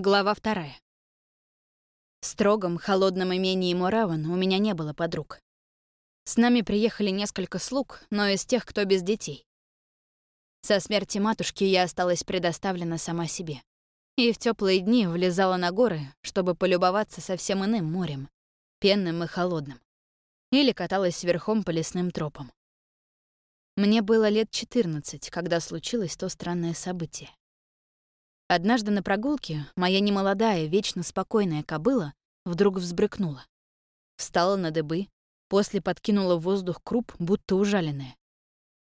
Глава вторая. В строгом, холодном имении Мураван у меня не было подруг. С нами приехали несколько слуг, но из тех, кто без детей. Со смерти матушки я осталась предоставлена сама себе. И в теплые дни влезала на горы, чтобы полюбоваться совсем иным морем, пенным и холодным. Или каталась верхом по лесным тропам. Мне было лет 14, когда случилось то странное событие. Однажды на прогулке моя немолодая, вечно спокойная кобыла вдруг взбрыкнула. Встала на дыбы, после подкинула в воздух круп, будто ужаленная.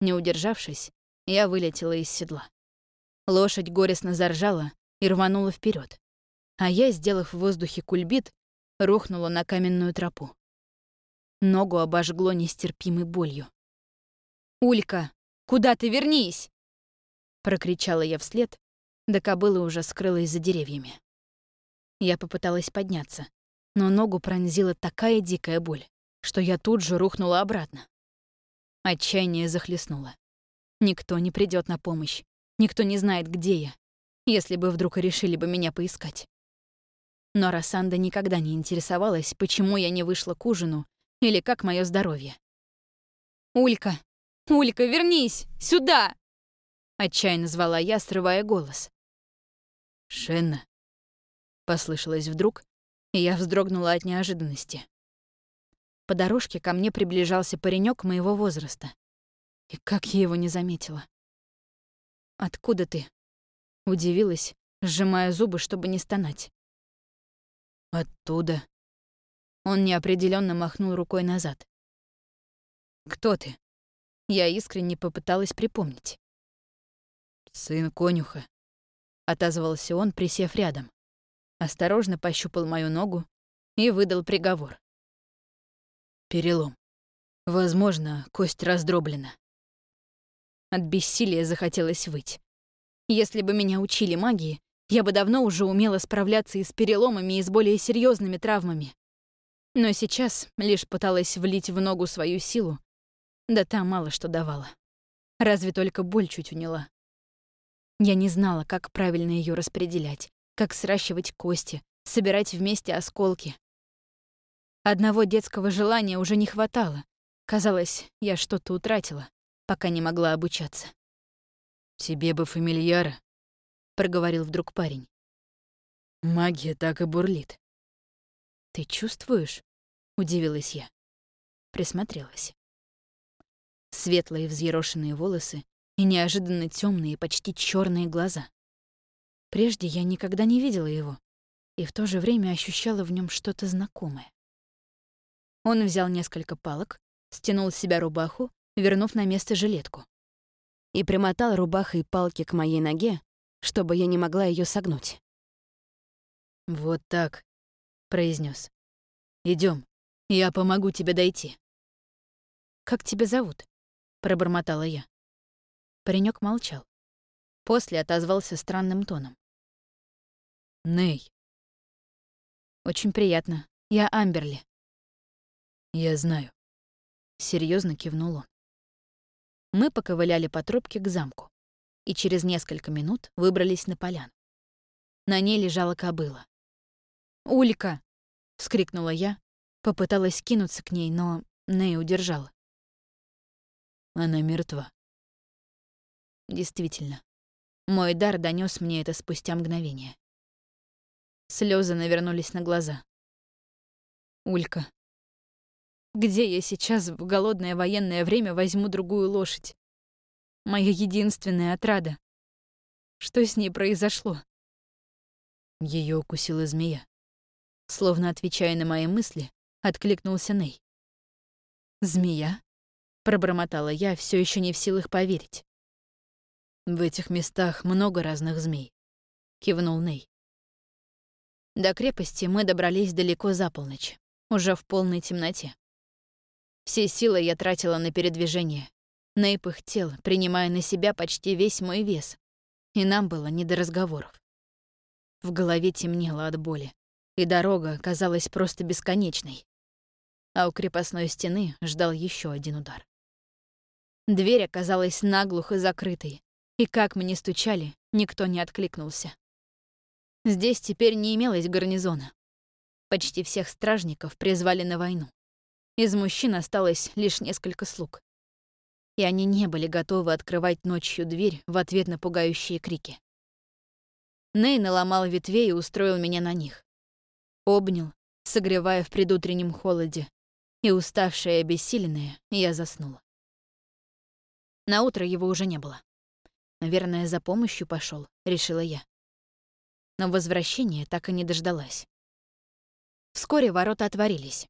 Не удержавшись, я вылетела из седла. Лошадь горестно заржала и рванула вперед, а я, сделав в воздухе кульбит, рухнула на каменную тропу. Ногу обожгло нестерпимой болью. «Улька, куда ты вернись?» Прокричала я вслед, да кобыла уже скрылась за деревьями. Я попыталась подняться, но ногу пронзила такая дикая боль, что я тут же рухнула обратно. Отчаяние захлестнуло. Никто не придет на помощь, никто не знает, где я, если бы вдруг решили бы меня поискать. Но Рассанда никогда не интересовалась, почему я не вышла к ужину или как мое здоровье. «Улька! Улька, вернись! Сюда!» Отчаянно звала я, срывая голос. «Шенна!» — послышалось вдруг, и я вздрогнула от неожиданности. По дорожке ко мне приближался паренек моего возраста. И как я его не заметила. «Откуда ты?» — удивилась, сжимая зубы, чтобы не стонать. «Оттуда». Он неопределенно махнул рукой назад. «Кто ты?» Я искренне попыталась припомнить. «Сын конюха», — отозвался он, присев рядом. Осторожно пощупал мою ногу и выдал приговор. Перелом. Возможно, кость раздроблена. От бессилия захотелось выть. Если бы меня учили магии, я бы давно уже умела справляться и с переломами, и с более серьезными травмами. Но сейчас лишь пыталась влить в ногу свою силу, да та мало что давала. Разве только боль чуть уняла. Я не знала, как правильно ее распределять, как сращивать кости, собирать вместе осколки. Одного детского желания уже не хватало. Казалось, я что-то утратила, пока не могла обучаться. «Тебе бы фамильяра», — проговорил вдруг парень. «Магия так и бурлит». «Ты чувствуешь?» — удивилась я. Присмотрелась. Светлые взъерошенные волосы, и неожиданно темные, почти черные глаза. Прежде я никогда не видела его, и в то же время ощущала в нем что-то знакомое. Он взял несколько палок, стянул с себя рубаху, вернув на место жилетку, и примотал рубахой палки к моей ноге, чтобы я не могла ее согнуть. «Вот так», — произнес. Идем, я помогу тебе дойти». «Как тебя зовут?» — пробормотала я. Паренек молчал. После отозвался странным тоном. «Ней». «Очень приятно. Я Амберли». «Я знаю», — серьезно кивнул он. Мы поковыляли по тропке к замку и через несколько минут выбрались на поляну. На ней лежала кобыла. «Улька!» — вскрикнула я, попыталась кинуться к ней, но Ней удержала. «Она мертва», Действительно. Мой дар донес мне это спустя мгновение. Слезы навернулись на глаза. Улька. Где я сейчас в голодное военное время возьму другую лошадь? Моя единственная отрада. Что с ней произошло? Ее укусила змея. Словно отвечая на мои мысли, откликнулся Ней. «Змея?» — пробормотала я, все еще не в силах поверить. В этих местах много разных змей», — кивнул Ней. До крепости мы добрались далеко за полночь, уже в полной темноте. Все силы я тратила на передвижение. Ней пыхтел, принимая на себя почти весь мой вес, и нам было не до разговоров. В голове темнело от боли, и дорога казалась просто бесконечной. А у крепостной стены ждал еще один удар. Дверь оказалась наглухо закрытой, и как мы ни стучали, никто не откликнулся. Здесь теперь не имелось гарнизона. Почти всех стражников призвали на войну. Из мужчин осталось лишь несколько слуг. И они не были готовы открывать ночью дверь в ответ на пугающие крики. Ней наломал ветвей и устроил меня на них. Обнял, согревая в предутреннем холоде, и уставшая и обессиленная, я заснула. На утро его уже не было. Наверное, за помощью пошел, решила я. Но возвращения так и не дождалась. Вскоре ворота отворились.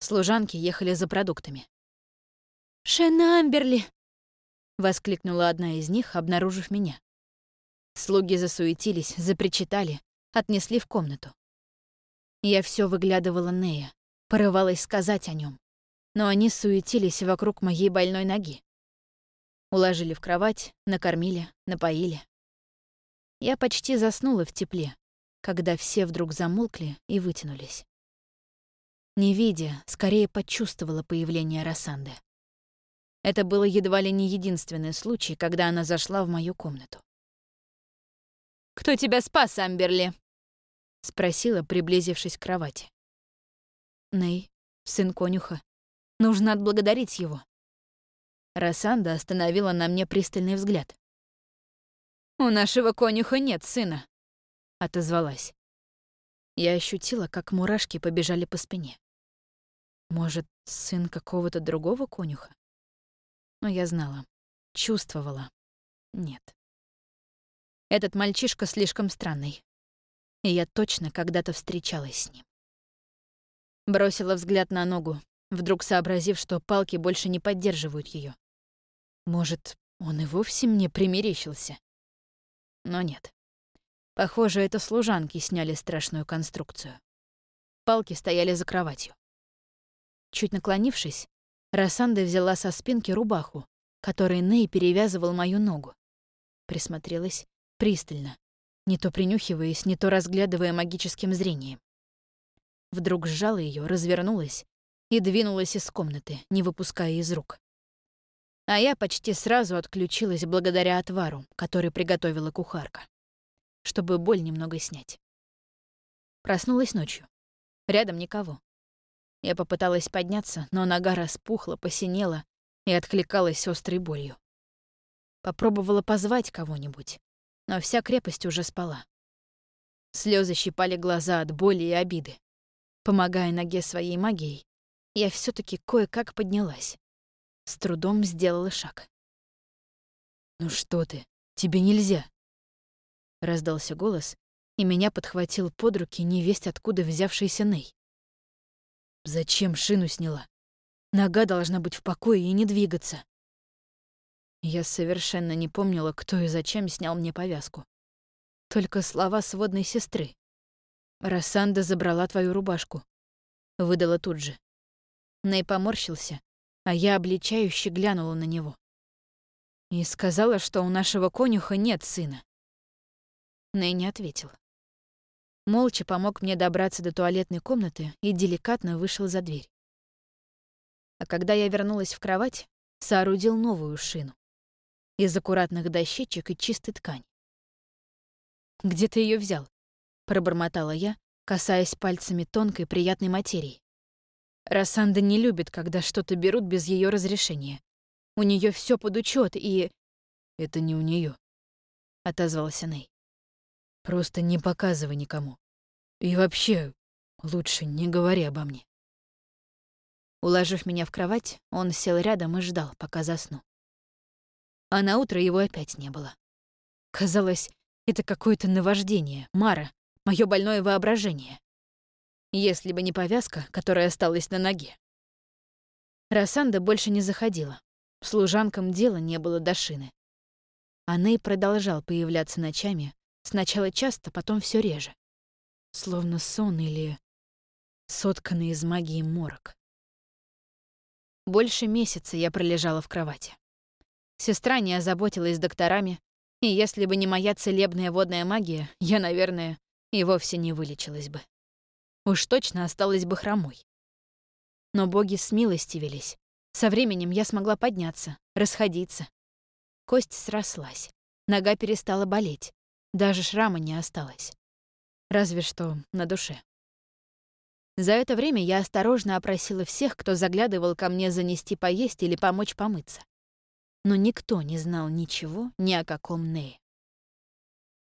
Служанки ехали за продуктами. «Шена Амберли!» — воскликнула одна из них, обнаружив меня. Слуги засуетились, запричитали, отнесли в комнату. Я все выглядывала Нея, порывалась сказать о нем, но они суетились вокруг моей больной ноги. Уложили в кровать, накормили, напоили. Я почти заснула в тепле, когда все вдруг замолкли и вытянулись. Не видя, скорее почувствовала появление Рассанды. Это было едва ли не единственный случай, когда она зашла в мою комнату. «Кто тебя спас, Амберли?» — спросила, приблизившись к кровати. Ней, сын конюха. Нужно отблагодарить его. Рассанда остановила на мне пристальный взгляд. «У нашего конюха нет сына», — отозвалась. Я ощутила, как мурашки побежали по спине. Может, сын какого-то другого конюха? Но я знала, чувствовала. Нет. Этот мальчишка слишком странный. И я точно когда-то встречалась с ним. Бросила взгляд на ногу, вдруг сообразив, что палки больше не поддерживают ее. Может, он и вовсе мне примерещился? Но нет. Похоже, это служанки сняли страшную конструкцию. Палки стояли за кроватью. Чуть наклонившись, Рассанда взяла со спинки рубаху, которой Ней перевязывал мою ногу. Присмотрелась пристально, не то принюхиваясь, не то разглядывая магическим зрением. Вдруг сжала ее, развернулась и двинулась из комнаты, не выпуская из рук. А я почти сразу отключилась благодаря отвару, который приготовила кухарка, чтобы боль немного снять. Проснулась ночью. Рядом никого. Я попыталась подняться, но нога распухла, посинела и откликалась острой болью. Попробовала позвать кого-нибудь, но вся крепость уже спала. Слезы щипали глаза от боли и обиды. Помогая ноге своей магией, я все таки кое-как поднялась. С трудом сделала шаг. «Ну что ты? Тебе нельзя!» Раздался голос, и меня подхватил под руки невесть откуда взявшийся Ней. «Зачем шину сняла? Нога должна быть в покое и не двигаться». Я совершенно не помнила, кто и зачем снял мне повязку. Только слова сводной сестры. «Рассанда забрала твою рубашку», — выдала тут же. Ней поморщился, а я обличающе глянула на него. И сказала, что у нашего конюха нет сына. Ней не ответил. Молча помог мне добраться до туалетной комнаты и деликатно вышел за дверь. А когда я вернулась в кровать, соорудил новую шину. Из аккуратных дощечек и чистой ткани. «Где ты ее взял?» — пробормотала я, касаясь пальцами тонкой приятной материи. Рассанда не любит, когда что-то берут без ее разрешения. У нее все под учет и... Это не у нее, отозвался Ней. Просто не показывай никому. И вообще, лучше не говори обо мне. Уложив меня в кровать, он сел рядом и ждал, пока засну. А на утро его опять не было. Казалось, это какое-то наваждение, Мара, мое больное воображение если бы не повязка, которая осталась на ноге. Рассанда больше не заходила. Служанкам дела не было до шины. Аней продолжал появляться ночами, сначала часто, потом все реже. Словно сон или сотканный из магии морок. Больше месяца я пролежала в кровати. Сестра не озаботилась докторами, и если бы не моя целебная водная магия, я, наверное, и вовсе не вылечилась бы уж точно осталась бы хромой. Но боги с милости велись. Со временем я смогла подняться, расходиться. Кость срослась, нога перестала болеть, даже шрама не осталось. Разве что на душе. За это время я осторожно опросила всех, кто заглядывал ко мне занести поесть или помочь помыться. Но никто не знал ничего ни о каком Нее.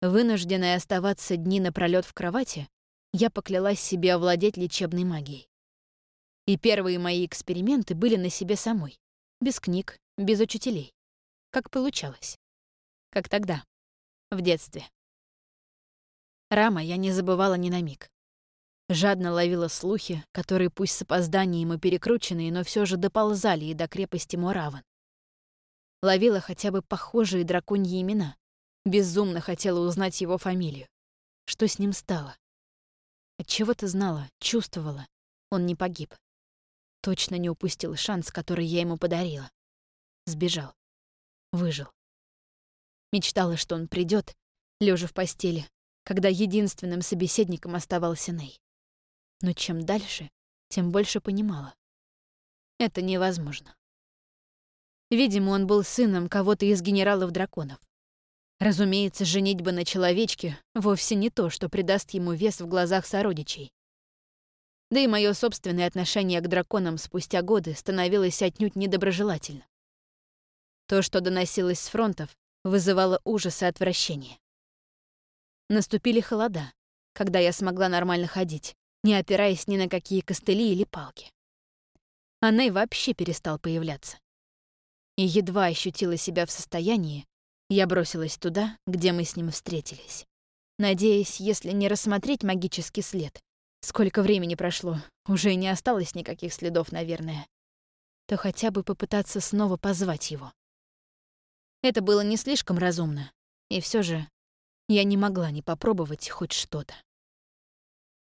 Вынужденная оставаться дни напролёт в кровати, я поклялась себе овладеть лечебной магией. И первые мои эксперименты были на себе самой, без книг, без учителей. Как получалось. Как тогда, в детстве. Рама я не забывала ни на миг. Жадно ловила слухи, которые пусть с опозданием и перекрученные, но все же доползали и до крепости Мураван. Ловила хотя бы похожие драконьи имена. Безумно хотела узнать его фамилию. Что с ним стало? Отчего ты знала, чувствовала, он не погиб. Точно не упустил шанс, который я ему подарила. Сбежал. Выжил. Мечтала, что он придет, лежа в постели, когда единственным собеседником оставался Ней. Но чем дальше, тем больше понимала. Это невозможно. Видимо, он был сыном кого-то из генералов-драконов. Разумеется, женитьба на человечке вовсе не то, что придаст ему вес в глазах сородичей. Да и мое собственное отношение к драконам спустя годы становилось отнюдь недоброжелательным. То, что доносилось с фронтов, вызывало ужас и отвращение. Наступили холода, когда я смогла нормально ходить, не опираясь ни на какие костыли или палки. Аней вообще перестал появляться. И едва ощутила себя в состоянии, я бросилась туда, где мы с ним встретились. Надеясь, если не рассмотреть магический след, сколько времени прошло, уже не осталось никаких следов, наверное, то хотя бы попытаться снова позвать его. Это было не слишком разумно, и все же я не могла не попробовать хоть что-то.